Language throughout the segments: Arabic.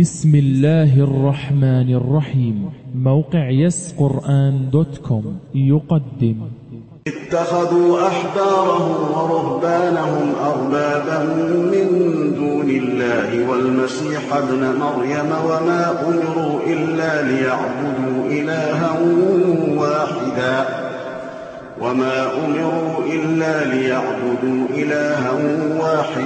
بسم الله الرحمن الرحيم موقع يس قرآن dot com يقدم اتخذوا أحبارهم ورهبانهم أربابا من دون الله والمسيح ابن مريم وما أمروا إلا ليعبدوا إلها واحدا. وما أمروا إلا ليعبدوا إلها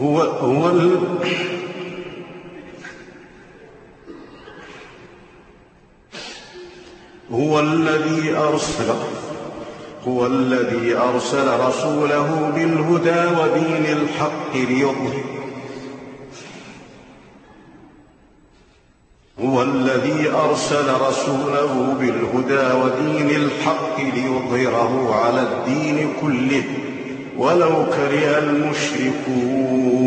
هو هو هو الذي أرسل هو الذي أرسل رسوله بالهدى ودين الحق ليظهر. هو الذي أرسل رسوله بالهدى ودين الحق ليظهره على الدين كله. ولو كره المشركون.